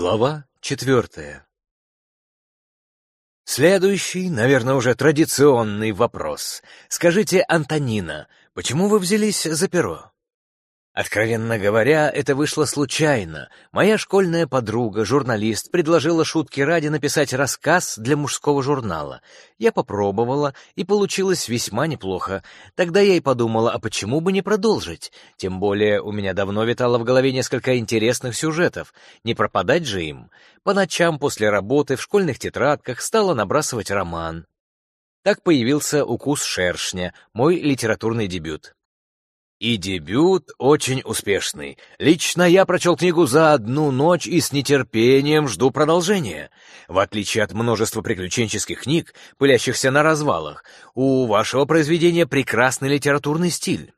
Глава четвертая Следующий, наверное, уже традиционный вопрос. Скажите, Антонина, почему вы взялись за перо? Откровенно говоря, это вышло случайно. Моя школьная подруга, журналист, предложила шутки ради написать рассказ для мужского журнала. Я попробовала, и получилось весьма неплохо. Тогда я и подумала, а почему бы не продолжить? Тем более у меня давно витало в голове несколько интересных сюжетов. Не пропадать же им. По ночам после работы в школьных тетрадках стала набрасывать роман. Так появился «Укус шершня», мой литературный дебют. И дебют очень успешный. Лично я прочел книгу за одну ночь и с нетерпением жду продолжения. В отличие от множества приключенческих книг, пылящихся на развалах, у вашего произведения прекрасный литературный стиль.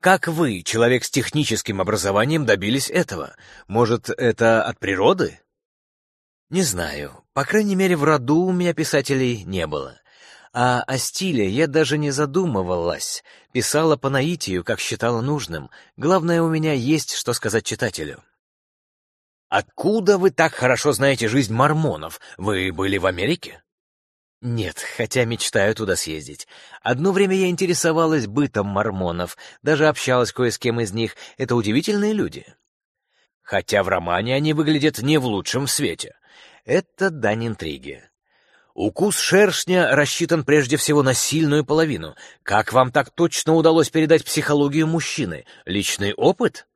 Как вы, человек с техническим образованием, добились этого? Может, это от природы? Не знаю. По крайней мере, в роду у меня писателей не было. А о стиле я даже не задумывалась. Писала по наитию, как считала нужным. Главное, у меня есть что сказать читателю. «Откуда вы так хорошо знаете жизнь мормонов? Вы были в Америке?» Нет, хотя мечтаю туда съездить. Одно время я интересовалась бытом мормонов, даже общалась кое с кем из них. Это удивительные люди. Хотя в романе они выглядят не в лучшем свете. Это дань интриги. Укус шершня рассчитан прежде всего на сильную половину. Как вам так точно удалось передать психологию мужчины? Личный опыт?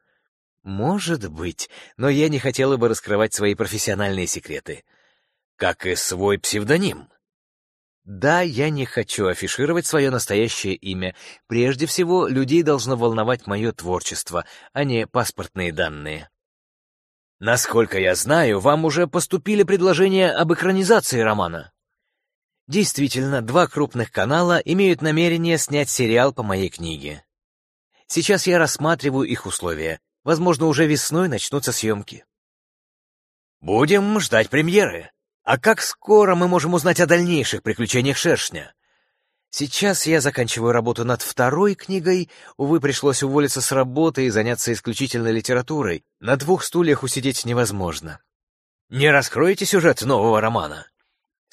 Может быть, но я не хотела бы раскрывать свои профессиональные секреты. Как и свой псевдоним. Да, я не хочу афишировать свое настоящее имя. Прежде всего, людей должно волновать мое творчество, а не паспортные данные. Насколько я знаю, вам уже поступили предложения об экранизации романа. Действительно, два крупных канала имеют намерение снять сериал по моей книге. Сейчас я рассматриваю их условия. Возможно, уже весной начнутся съемки. Будем ждать премьеры. А как скоро мы можем узнать о дальнейших приключениях Шершня? Сейчас я заканчиваю работу над второй книгой. Увы, пришлось уволиться с работы и заняться исключительно литературой. На двух стульях усидеть невозможно. Не раскроете сюжет нового романа?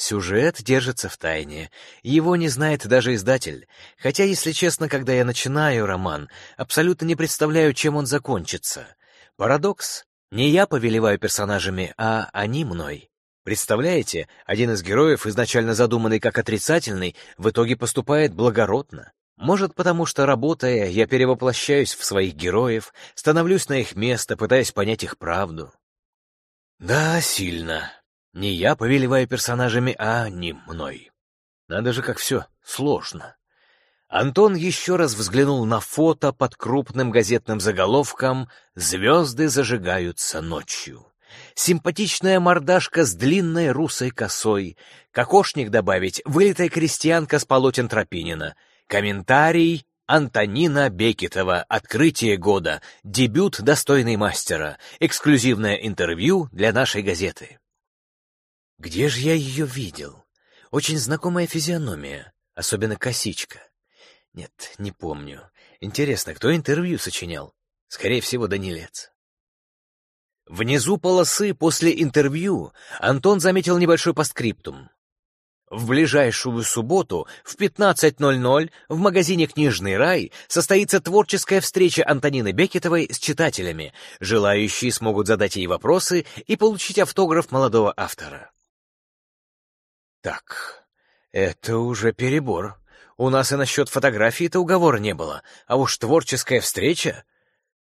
Сюжет держится в тайне, его не знает даже издатель. Хотя, если честно, когда я начинаю роман, абсолютно не представляю, чем он закончится. Парадокс. Не я повелеваю персонажами, а они мной. Представляете, один из героев, изначально задуманный как отрицательный, в итоге поступает благородно. Может, потому что, работая, я перевоплощаюсь в своих героев, становлюсь на их место, пытаясь понять их правду. Да, сильно. Не я повелеваю персонажами, а они мной. Надо же, как все сложно. Антон еще раз взглянул на фото под крупным газетным заголовком «Звезды зажигаются ночью». Симпатичная мордашка с длинной русой косой. Кокошник добавить, вылитая крестьянка с полотен Тропинина. Комментарий Антонина Бекетова. Открытие года. Дебют достойный мастера. Эксклюзивное интервью для нашей газеты. Где же я ее видел? Очень знакомая физиономия, особенно косичка. Нет, не помню. Интересно, кто интервью сочинял? Скорее всего, Данилец. Внизу полосы после интервью Антон заметил небольшой постскриптум. В ближайшую субботу в 15.00 в магазине «Книжный рай» состоится творческая встреча Антонины Бекетовой с читателями. Желающие смогут задать ей вопросы и получить автограф молодого автора. Так, это уже перебор. У нас и насчет фотографии-то уговора не было, а уж творческая встреча.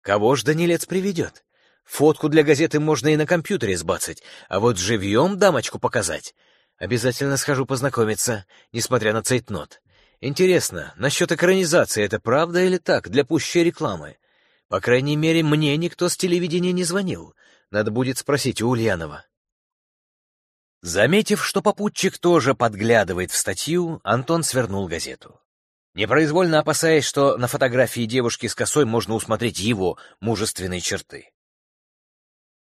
Кого ж Данилец приведет? Фотку для газеты можно и на компьютере сбацать, а вот живьем дамочку показать. Обязательно схожу познакомиться, несмотря на цейтнот. Интересно, насчет экранизации это правда или так, для пущей рекламы? По крайней мере, мне никто с телевидения не звонил. Надо будет спросить у Ульянова. Заметив, что попутчик тоже подглядывает в статью, Антон свернул газету. Непроизвольно опасаясь, что на фотографии девушки с косой можно усмотреть его мужественные черты.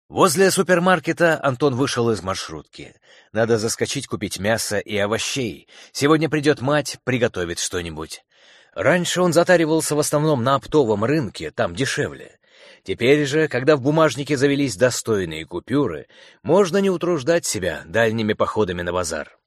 Возле супермаркета Антон вышел из маршрутки. Надо заскочить купить мясо и овощей. Сегодня придет мать, приготовит что-нибудь. Раньше он затаривался в основном на оптовом рынке, там дешевле. Теперь же, когда в бумажнике завелись достойные купюры, можно не утруждать себя дальними походами на базар.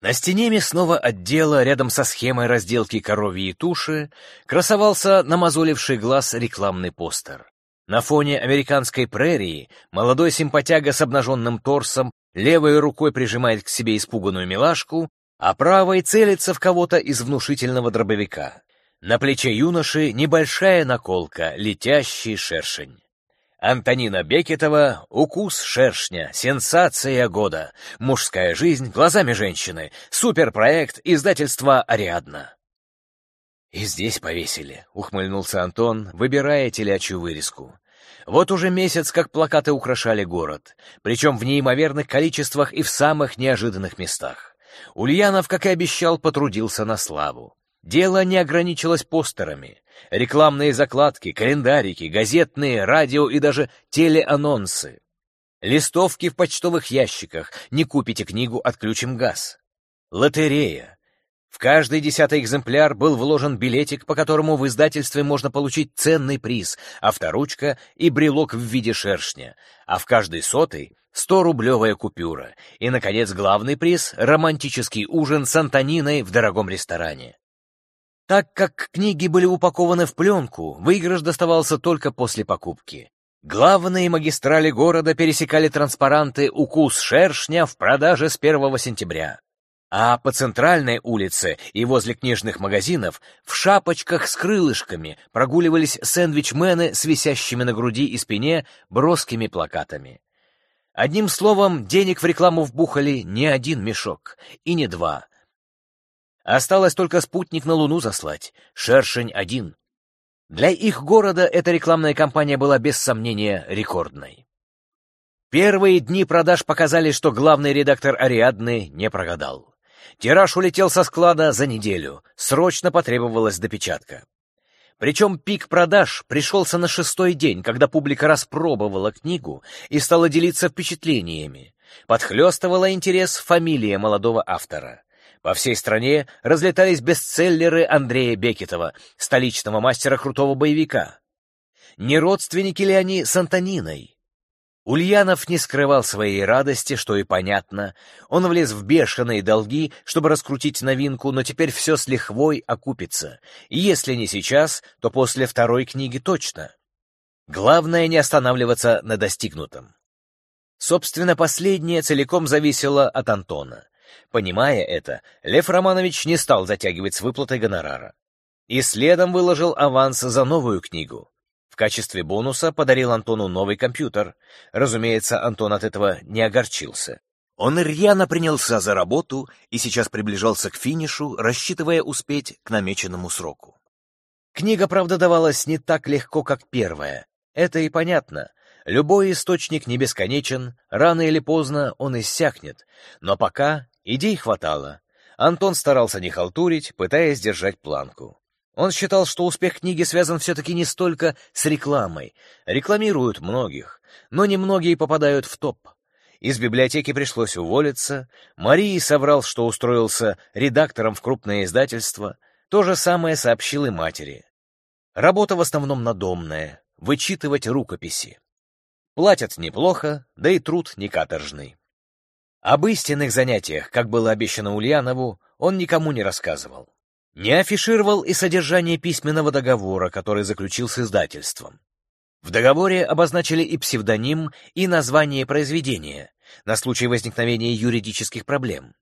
На стене мясного отдела, рядом со схемой разделки коровьей туши, красовался намазоливший глаз рекламный постер. На фоне американской прерии молодой симпатяга с обнаженным торсом левой рукой прижимает к себе испуганную милашку, а правой целится в кого-то из внушительного дробовика. На плече юноши небольшая наколка, летящий шершень. Антонина Бекетова «Укус шершня. Сенсация года. Мужская жизнь глазами женщины. Суперпроект издательства «Ариадна». «И здесь повесили», — ухмыльнулся Антон, выбирая телячью вырезку. Вот уже месяц, как плакаты украшали город, причем в неимоверных количествах и в самых неожиданных местах. Ульянов, как и обещал, потрудился на славу. Дело не ограничилось постерами. Рекламные закладки, календарики, газетные, радио и даже телеанонсы. Листовки в почтовых ящиках. Не купите книгу, отключим газ. Лотерея. В каждый десятый экземпляр был вложен билетик, по которому в издательстве можно получить ценный приз, авторучка и брелок в виде шершня, а в каждый сотый — 100-рублевая купюра. И, наконец, главный приз — романтический ужин с Антониной в дорогом ресторане. Так как книги были упакованы в пленку, выигрыш доставался только после покупки. Главные магистрали города пересекали транспаранты «Укус шершня» в продаже с 1 сентября. А по центральной улице и возле книжных магазинов в шапочках с крылышками прогуливались сэндвичмены с висящими на груди и спине броскими плакатами. Одним словом, денег в рекламу вбухали не один мешок, и не два, Осталось только спутник на Луну заслать. Шершень один. Для их города эта рекламная кампания была без сомнения рекордной. Первые дни продаж показали, что главный редактор «Ариадны» не прогадал. Тираж улетел со склада за неделю, срочно потребовалась допечатка. Причем пик продаж пришелся на шестой день, когда публика распробовала книгу и стала делиться впечатлениями. Подхлестывала интерес фамилия молодого автора. По всей стране разлетались бестселлеры Андрея Бекетова, столичного мастера крутого боевика. Не родственники ли они с Антониной? Ульянов не скрывал своей радости, что и понятно. Он влез в бешеные долги, чтобы раскрутить новинку, но теперь все с лихвой окупится. И если не сейчас, то после второй книги точно. Главное не останавливаться на достигнутом. Собственно, последнее целиком зависело от Антона. Понимая это, Лев Романович не стал затягивать с выплатой гонорара. И следом выложил аванс за новую книгу. В качестве бонуса подарил Антону новый компьютер. Разумеется, Антон от этого не огорчился. Он рьяно принялся за работу и сейчас приближался к финишу, рассчитывая успеть к намеченному сроку. Книга, правда, давалась не так легко, как первая. Это и понятно. Любой источник не бесконечен, рано или поздно он иссякнет, но пока Идей хватало. Антон старался не халтурить, пытаясь держать планку. Он считал, что успех книги связан все-таки не столько с рекламой. Рекламируют многих, но немногие попадают в топ. Из библиотеки пришлось уволиться. Марии соврал, что устроился редактором в крупное издательство. То же самое сообщил и матери. Работа в основном надомная — вычитывать рукописи. Платят неплохо, да и труд не каторжный. Об истинных занятиях, как было обещано Ульянову, он никому не рассказывал. Не афишировал и содержание письменного договора, который заключил с издательством. В договоре обозначили и псевдоним, и название произведения, на случай возникновения юридических проблем.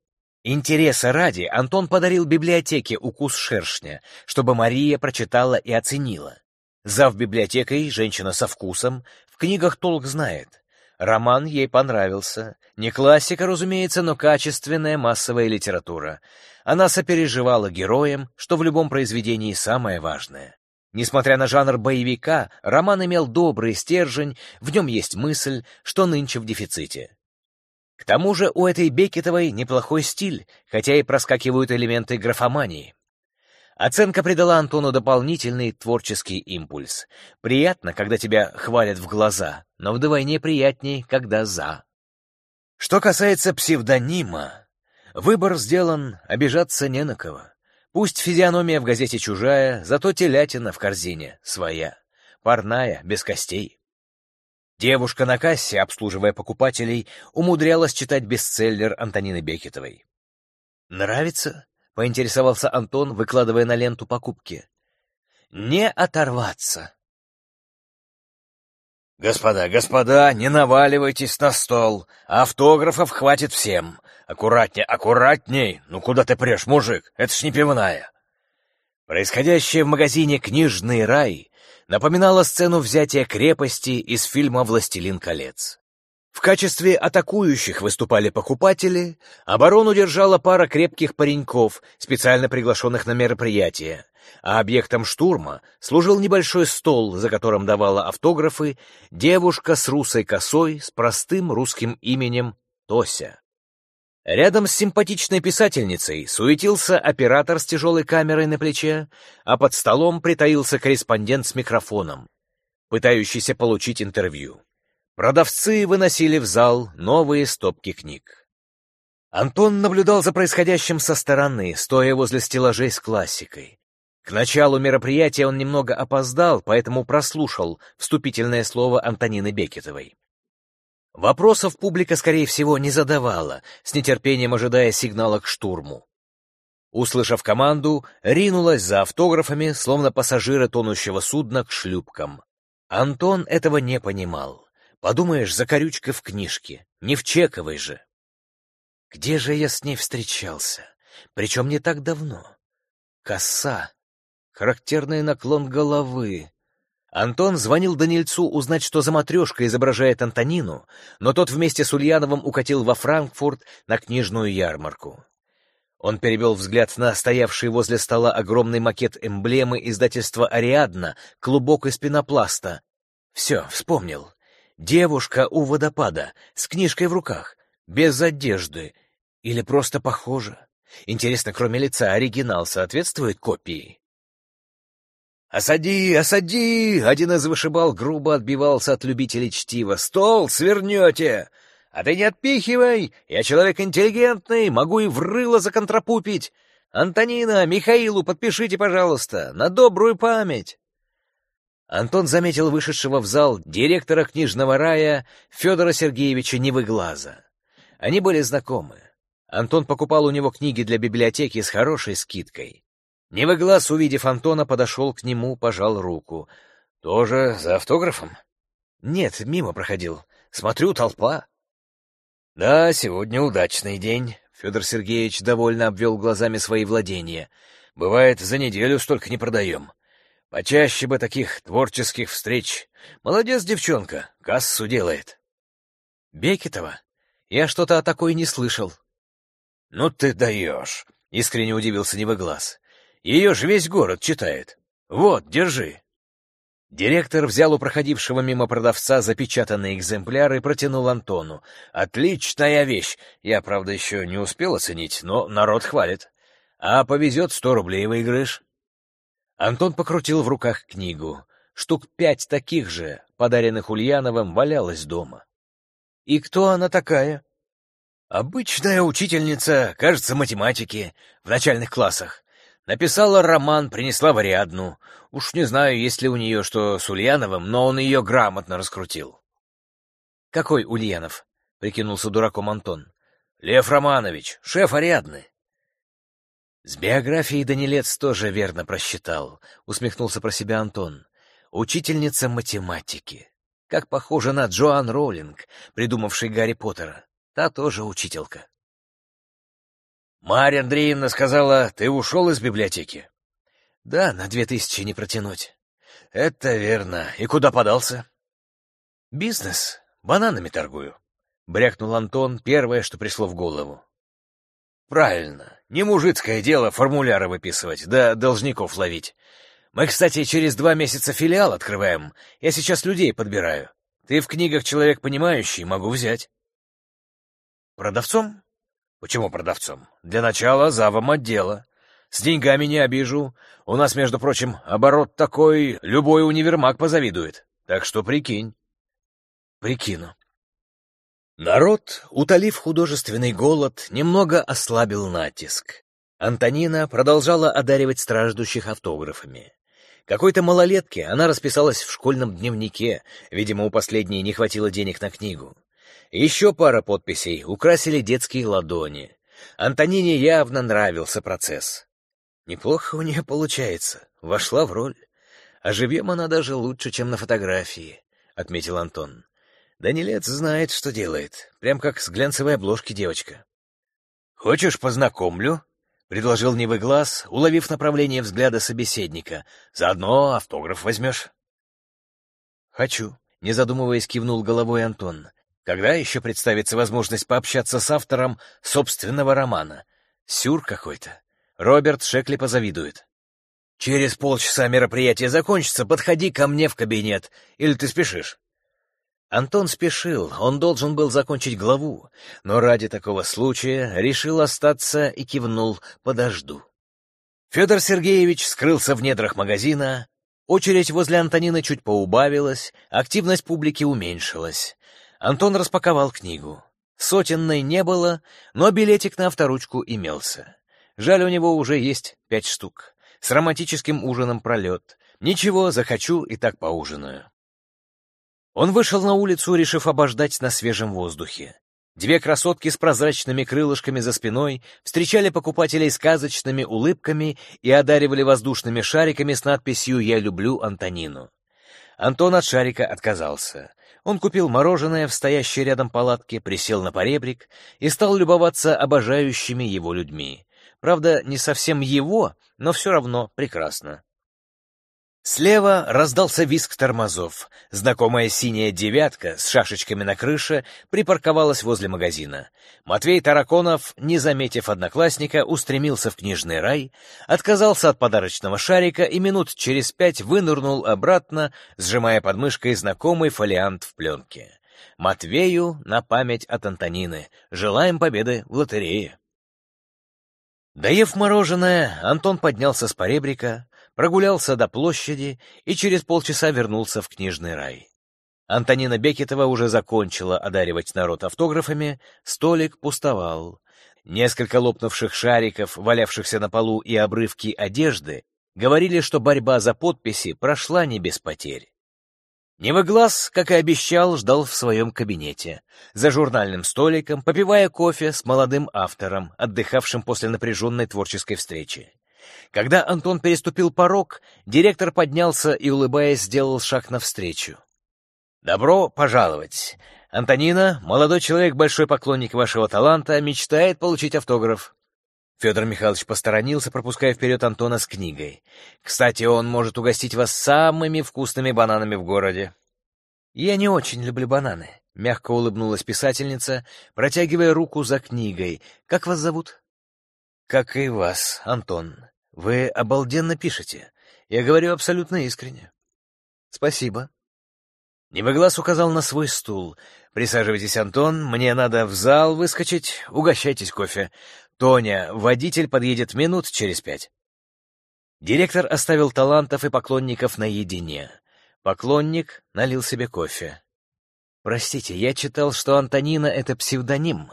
Интереса ради Антон подарил библиотеке «Укус шершня», чтобы Мария прочитала и оценила. Зав библиотекой, женщина со вкусом, в книгах толк знает. Роман ей понравился. Не классика, разумеется, но качественная массовая литература. Она сопереживала героям, что в любом произведении самое важное. Несмотря на жанр боевика, роман имел добрый стержень, в нем есть мысль, что нынче в дефиците. К тому же у этой Бекетовой неплохой стиль, хотя и проскакивают элементы графомании. Оценка придала Антону дополнительный творческий импульс. Приятно, когда тебя хвалят в глаза, но вдвойне приятней, когда за. Что касается псевдонима, выбор сделан, обижаться не на кого. Пусть физиономия в газете чужая, зато телятина в корзине своя. парная, без костей. Девушка на кассе, обслуживая покупателей, умудрялась читать бестселлер Антонины Бекетовой. «Нравится?» — поинтересовался Антон, выкладывая на ленту покупки. «Не оторваться!» «Господа, господа, не наваливайтесь на стол. Автографов хватит всем. Аккуратней, аккуратней. Ну куда ты прешь, мужик? Это ж не пивная». Происходящее в магазине «Книжный рай» напоминало сцену взятия крепости из фильма «Властелин колец». В качестве атакующих выступали покупатели, оборону держала пара крепких пареньков, специально приглашенных на мероприятие, а объектом штурма служил небольшой стол, за которым давала автографы девушка с русой косой с простым русским именем Тося. Рядом с симпатичной писательницей суетился оператор с тяжелой камерой на плече, а под столом притаился корреспондент с микрофоном, пытающийся получить интервью. Продавцы выносили в зал новые стопки книг. Антон наблюдал за происходящим со стороны, стоя возле стеллажей с классикой. К началу мероприятия он немного опоздал, поэтому прослушал вступительное слово Антонины Бекетовой. Вопросов публика, скорее всего, не задавала, с нетерпением ожидая сигнала к штурму. Услышав команду, ринулась за автографами, словно пассажиры тонущего судна, к шлюпкам. Антон этого не понимал. Подумаешь, за корючкой в книжке, не в чековой же. Где же я с ней встречался? Причем не так давно. Коса, характерный наклон головы, Антон звонил Данильцу узнать, что за матрешка изображает Антонину, но тот вместе с Ульяновым укатил во Франкфурт на книжную ярмарку. Он перевел взгляд на стоявший возле стола огромный макет эмблемы издательства «Ариадна», клубок из пенопласта. Все, вспомнил. Девушка у водопада, с книжкой в руках, без одежды. Или просто похожа. Интересно, кроме лица, оригинал соответствует копии? «Осади, осади!» — один из вышибал грубо отбивался от любителей чтива. «Стол свернете! А ты не отпихивай! Я человек интеллигентный, могу и в рыло законтрапупить! Антонина, Михаилу подпишите, пожалуйста, на добрую память!» Антон заметил вышедшего в зал директора книжного рая Федора Сергеевича Невыглаза. Они были знакомы. Антон покупал у него книги для библиотеки с хорошей скидкой. Невоглаз, увидев Антона, подошел к нему, пожал руку. «Тоже за автографом?» «Нет, мимо проходил. Смотрю, толпа». «Да, сегодня удачный день», — Федор Сергеевич довольно обвел глазами свои владения. «Бывает, за неделю столько не продаем. Почаще бы таких творческих встреч. Молодец, девчонка, кассу делает». «Бекетова? Я что-то о такой не слышал». «Ну ты даешь», — искренне удивился Невоглаз. Ее же весь город читает. Вот, держи». Директор взял у проходившего мимо продавца запечатанный экземпляр и протянул Антону. «Отличная вещь! Я, правда, еще не успел оценить, но народ хвалит. А повезет, сто рублей выиграешь». Антон покрутил в руках книгу. Штук пять таких же, подаренных Ульяновым, валялось дома. «И кто она такая?» «Обычная учительница, кажется, математики, в начальных классах. Написала роман, принесла в Ариадну. Уж не знаю, есть ли у нее что с Ульяновым, но он ее грамотно раскрутил. — Какой Ульянов? — прикинулся дураком Антон. — Лев Романович, шеф Ариадны. — С биографией Данилец тоже верно просчитал, — усмехнулся про себя Антон. — Учительница математики. Как похожа на Джоан Роулинг, придумавшей Гарри Поттера. Та тоже учителька. Марья Андреевна сказала, ты ушел из библиотеки. Да, на две тысячи не протянуть. Это верно. И куда подался? Бизнес. Бананами торгую. Брякнул Антон первое, что пришло в голову. Правильно. Не мужицкое дело формуляры выписывать, да должников ловить. Мы, кстати, через два месяца филиал открываем. Я сейчас людей подбираю. Ты в книгах человек понимающий, могу взять. Продавцом? Почему продавцом? Для начала завом отдела. С деньгами не обижу. У нас, между прочим, оборот такой, любой универмаг позавидует. Так что прикинь. Прикину. Народ, утолив художественный голод, немного ослабил натиск. Антонина продолжала одаривать страждущих автографами. Какой-то малолетке она расписалась в школьном дневнике, видимо, у последней не хватило денег на книгу. Еще пара подписей украсили детские ладони. Антонине явно нравился процесс. Неплохо у нее получается, вошла в роль. А живьем она даже лучше, чем на фотографии, — отметил Антон. Данилец знает, что делает, прям как с глянцевой обложки девочка. «Хочешь, познакомлю?» — предложил Невый Глаз, уловив направление взгляда собеседника. «Заодно автограф возьмешь». «Хочу», — не задумываясь, кивнул головой Антон. «Когда еще представится возможность пообщаться с автором собственного романа? Сюр какой-то. Роберт Шекли позавидует». «Через полчаса мероприятие закончится, подходи ко мне в кабинет. Или ты спешишь?» Антон спешил, он должен был закончить главу, но ради такого случая решил остаться и кивнул «подожду». Федор Сергеевич скрылся в недрах магазина, очередь возле Антонины чуть поубавилась, активность публики уменьшилась. Антон распаковал книгу. Сотенной не было, но билетик на авторучку имелся. Жаль, у него уже есть пять штук. С романтическим ужином пролет. Ничего, захочу и так поужинаю. Он вышел на улицу, решив обождать на свежем воздухе. Две красотки с прозрачными крылышками за спиной встречали покупателей сказочными улыбками и одаривали воздушными шариками с надписью «Я люблю Антонину». Антон от шарика отказался. Он купил мороженое в стоящей рядом палатке, присел на поребрик и стал любоваться обожающими его людьми. Правда, не совсем его, но все равно прекрасно. Слева раздался визг тормозов. Знакомая синяя «девятка» с шашечками на крыше припарковалась возле магазина. Матвей Тараконов, не заметив одноклассника, устремился в книжный рай, отказался от подарочного шарика и минут через пять вынырнул обратно, сжимая под мышкой знакомый фолиант в пленке. Матвею на память от Антонины. Желаем победы в лотерее. Доев мороженое, Антон поднялся с поребрика, прогулялся до площади и через полчаса вернулся в книжный рай. Антонина Бекетова уже закончила одаривать народ автографами, столик пустовал. Несколько лопнувших шариков, валявшихся на полу и обрывки одежды, говорили, что борьба за подписи прошла не без потерь. Невоглаз, как и обещал, ждал в своем кабинете, за журнальным столиком, попивая кофе с молодым автором, отдыхавшим после напряженной творческой встречи. Когда Антон переступил порог, директор поднялся и, улыбаясь, сделал шаг навстречу. «Добро пожаловать! Антонина, молодой человек, большой поклонник вашего таланта, мечтает получить автограф». Федор Михайлович посторонился, пропуская вперед Антона с книгой. «Кстати, он может угостить вас самыми вкусными бананами в городе». «Я не очень люблю бананы», — мягко улыбнулась писательница, протягивая руку за книгой. «Как вас зовут?» «Как и вас, Антон. Вы обалденно пишете. Я говорю абсолютно искренне». «Спасибо». Невоглаз указал на свой стул. «Присаживайтесь, Антон, мне надо в зал выскочить. Угощайтесь кофе. Тоня, водитель подъедет минут через пять». Директор оставил талантов и поклонников наедине. Поклонник налил себе кофе. «Простите, я читал, что Антонина — это псевдоним.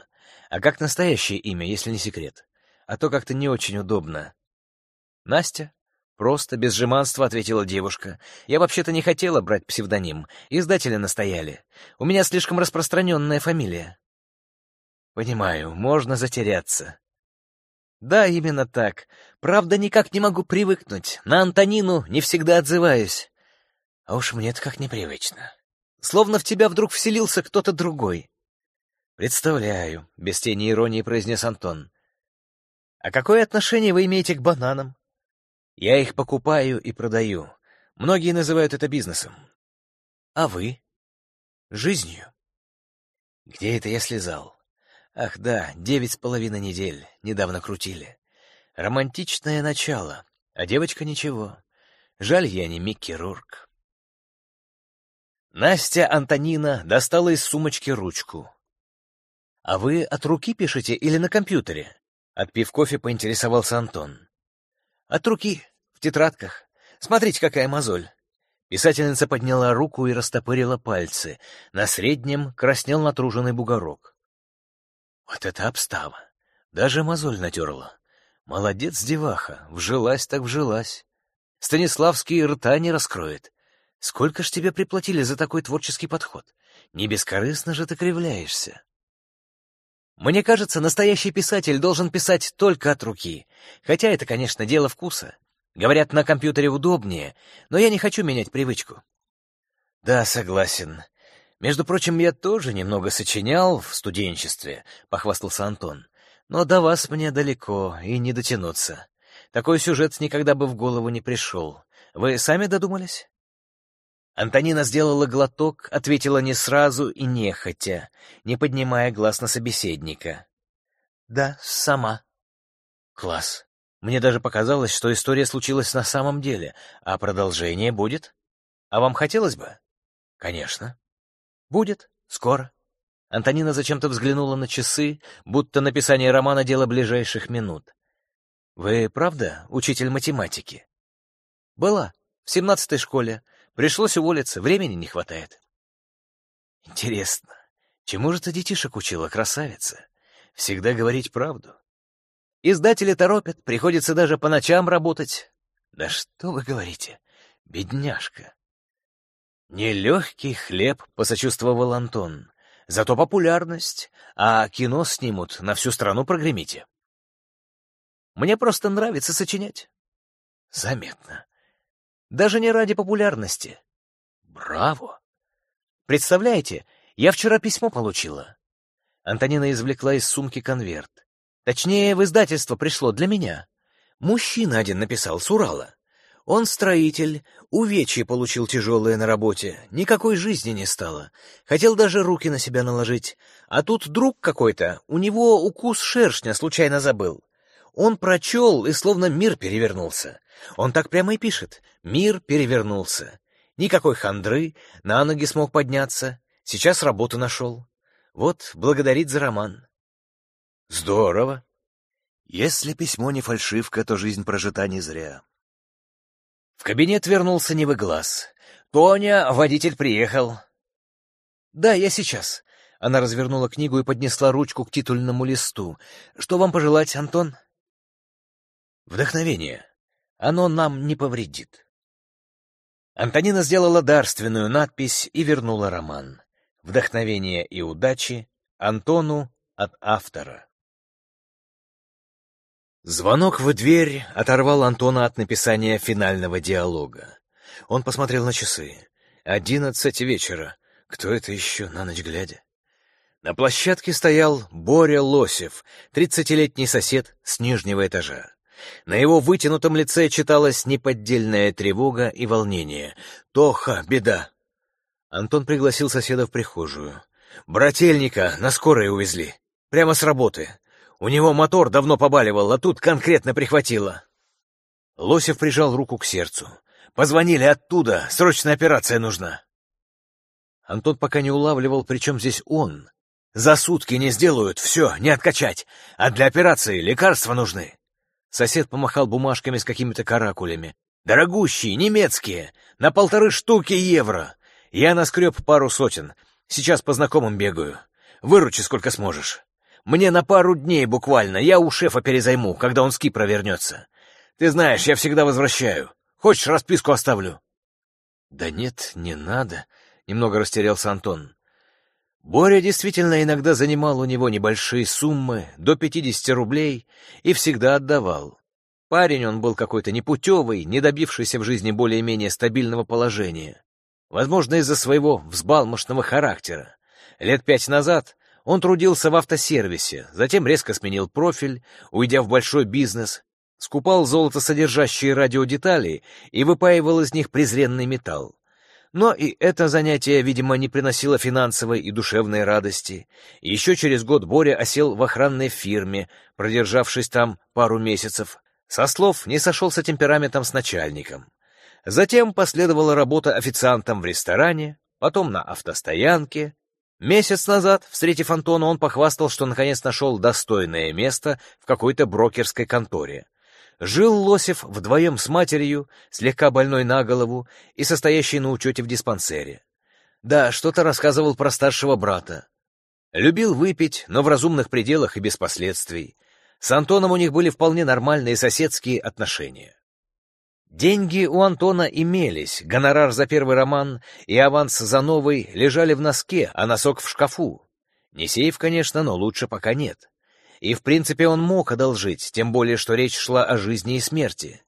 А как настоящее имя, если не секрет?» а то как-то не очень удобно. Настя? Просто, без жеманства, ответила девушка. Я вообще-то не хотела брать псевдоним. Издатели настояли. У меня слишком распространенная фамилия. Понимаю, можно затеряться. Да, именно так. Правда, никак не могу привыкнуть. На Антонину не всегда отзываюсь. А уж мне-то как непривычно. Словно в тебя вдруг вселился кто-то другой. Представляю, без тени иронии произнес Антон. А какое отношение вы имеете к бананам? Я их покупаю и продаю. Многие называют это бизнесом. А вы? Жизнью. Где это я слезал? Ах да, девять с половиной недель. Недавно крутили. Романтичное начало. А девочка ничего. Жаль, я не Микки Рурк. Настя Антонина достала из сумочки ручку. «А вы от руки пишете или на компьютере?» Отпив кофе, поинтересовался Антон. От руки, в тетрадках. Смотрите, какая мозоль. Писательница подняла руку и растопырила пальцы. На среднем краснел натруженный бугорок. Вот это обстава! Даже мозоль натерла. Молодец, деваха, вжилась так вжилась. Станиславский рта не раскроет. Сколько ж тебе приплатили за такой творческий подход? Не бескорыстно же ты кривляешься. Мне кажется, настоящий писатель должен писать только от руки. Хотя это, конечно, дело вкуса. Говорят, на компьютере удобнее, но я не хочу менять привычку. Да, согласен. Между прочим, я тоже немного сочинял в студенчестве, похвастался Антон. Но до вас мне далеко и не дотянуться. Такой сюжет никогда бы в голову не пришел. Вы сами додумались? Антонина сделала глоток, ответила не сразу и нехотя, не поднимая глаз на собеседника. «Да, сама». «Класс. Мне даже показалось, что история случилась на самом деле, а продолжение будет. А вам хотелось бы?» «Конечно». «Будет. Скоро». Антонина зачем-то взглянула на часы, будто написание романа — дело ближайших минут. «Вы правда учитель математики?» «Была. В семнадцатой школе. Пришлось уволиться, времени не хватает. Интересно, чему же ты детишек учила, красавица? Всегда говорить правду. Издатели торопят, приходится даже по ночам работать. Да что вы говорите, бедняжка. Нелегкий хлеб, посочувствовал Антон. Зато популярность, а кино снимут, на всю страну прогремите. Мне просто нравится сочинять. Заметно. Даже не ради популярности. Браво! Представляете, я вчера письмо получила. Антонина извлекла из сумки конверт. Точнее, в издательство пришло для меня. Мужчина один написал с Урала. Он строитель, увечье получил тяжелое на работе, никакой жизни не стало. Хотел даже руки на себя наложить. А тут друг какой-то, у него укус шершня случайно забыл. Он прочел, и словно мир перевернулся. Он так прямо и пишет. Мир перевернулся. Никакой хандры, на ноги смог подняться. Сейчас работу нашел. Вот, благодарит за роман. Здорово. Если письмо не фальшивка, то жизнь прожита не зря. В кабинет вернулся не глаз. «Тоня, водитель приехал». «Да, я сейчас». Она развернула книгу и поднесла ручку к титульному листу. «Что вам пожелать, Антон?» «Вдохновение. Оно нам не повредит. Антонина сделала дарственную надпись и вернула роман. Вдохновение и удачи Антону от автора. Звонок в дверь оторвал Антона от написания финального диалога. Он посмотрел на часы. Одиннадцать вечера. Кто это еще на ночь глядя? На площадке стоял Боря Лосев, тридцатилетний сосед с нижнего этажа. На его вытянутом лице читалась неподдельная тревога и волнение. «Тоха, беда!» Антон пригласил соседа в прихожую. «Брательника на скорой увезли. Прямо с работы. У него мотор давно побаливал, а тут конкретно прихватило». Лосев прижал руку к сердцу. «Позвонили оттуда, срочная операция нужна». Антон пока не улавливал, при чем здесь он. «За сутки не сделают, все, не откачать, а для операции лекарства нужны». Сосед помахал бумажками с какими-то каракулями. «Дорогущие, немецкие, на полторы штуки евро. Я наскреб пару сотен. Сейчас по знакомым бегаю. Выручи сколько сможешь. Мне на пару дней буквально, я у шефа перезайму, когда он с Кипра вернется. Ты знаешь, я всегда возвращаю. Хочешь, расписку оставлю?» «Да нет, не надо», — немного растерялся Антон. Боря действительно иногда занимал у него небольшие суммы, до 50 рублей, и всегда отдавал. Парень он был какой-то непутевый, не добившийся в жизни более-менее стабильного положения. Возможно, из-за своего взбалмошного характера. Лет пять назад он трудился в автосервисе, затем резко сменил профиль, уйдя в большой бизнес, скупал золотосодержащие радиодетали и выпаивал из них презренный металл. Но и это занятие, видимо, не приносило финансовой и душевной радости. Еще через год Боря осел в охранной фирме, продержавшись там пару месяцев. Со слов не сошелся темпераментом с начальником. Затем последовала работа официантом в ресторане, потом на автостоянке. Месяц назад, встретив Антона, он похвастал, что наконец нашел достойное место в какой-то брокерской конторе. Жил Лосев вдвоем с матерью, слегка больной на голову и состоящей на учете в диспансере. Да, что-то рассказывал про старшего брата. Любил выпить, но в разумных пределах и без последствий. С Антоном у них были вполне нормальные соседские отношения. Деньги у Антона имелись, гонорар за первый роман и аванс за новый лежали в носке, а носок в шкафу. Не сейф, конечно, но лучше пока нет. И, в принципе, он мог одолжить, тем более, что речь шла о жизни и смерти.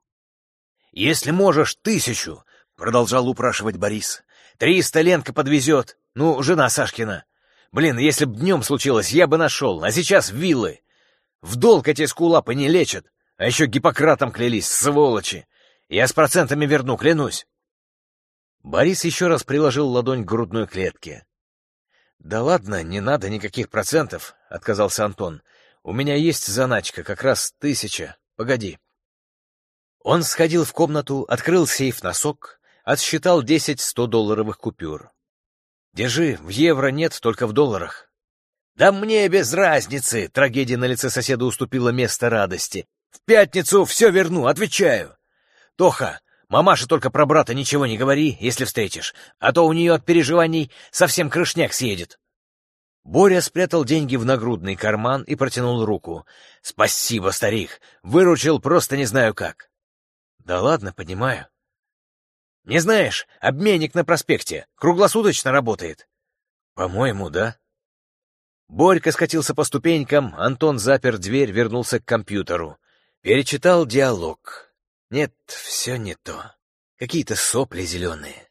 «Если можешь, тысячу!» — продолжал упрашивать Борис. «Триста Ленка подвезет. Ну, жена Сашкина. Блин, если б днем случилось, я бы нашел, а сейчас виллы. В долг эти скулапы не лечат, а еще Гиппократом клялись, сволочи. Я с процентами верну, клянусь». Борис еще раз приложил ладонь к грудной клетке. «Да ладно, не надо никаких процентов», — отказался Антон. «У меня есть заначка, как раз тысяча. Погоди». Он сходил в комнату, открыл сейф на сок, отсчитал десять сто-долларовых купюр. «Держи, в евро нет, только в долларах». «Да мне без разницы!» — трагедия на лице соседа уступила место радости. «В пятницу все верну, отвечаю!» «Тоха, мамаша только про брата ничего не говори, если встретишь, а то у нее от переживаний совсем крышняк съедет». Боря спрятал деньги в нагрудный карман и протянул руку. «Спасибо, старик, выручил просто не знаю как». «Да ладно, понимаю». «Не знаешь, обменник на проспекте круглосуточно работает». «По-моему, да». Борька скатился по ступенькам, Антон запер дверь, вернулся к компьютеру. Перечитал диалог. Нет, все не то. Какие-то сопли зеленые.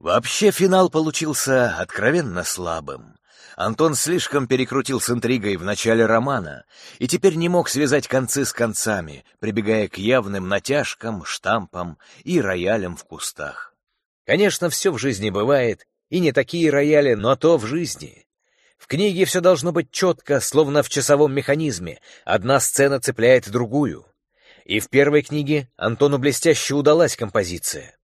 Вообще финал получился откровенно слабым. Антон слишком перекрутил с интригой в начале романа и теперь не мог связать концы с концами, прибегая к явным натяжкам, штампам и роялям в кустах. Конечно, все в жизни бывает, и не такие рояли, но то в жизни. В книге все должно быть четко, словно в часовом механизме, одна сцена цепляет другую. И в первой книге Антону блестяще удалась композиция.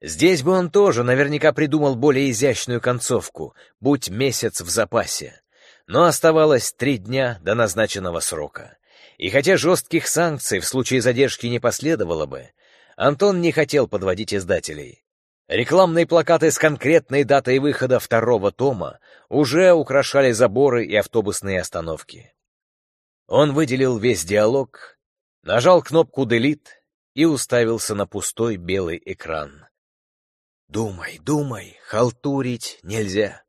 Здесь бы он тоже наверняка придумал более изящную концовку, будь месяц в запасе. Но оставалось три дня до назначенного срока. И хотя жестких санкций в случае задержки не последовало бы, Антон не хотел подводить издателей. Рекламные плакаты с конкретной датой выхода второго тома уже украшали заборы и автобусные остановки. Он выделил весь диалог, нажал кнопку «Delete» и уставился на пустой белый экран. Думай, думай, халтурить нельзя.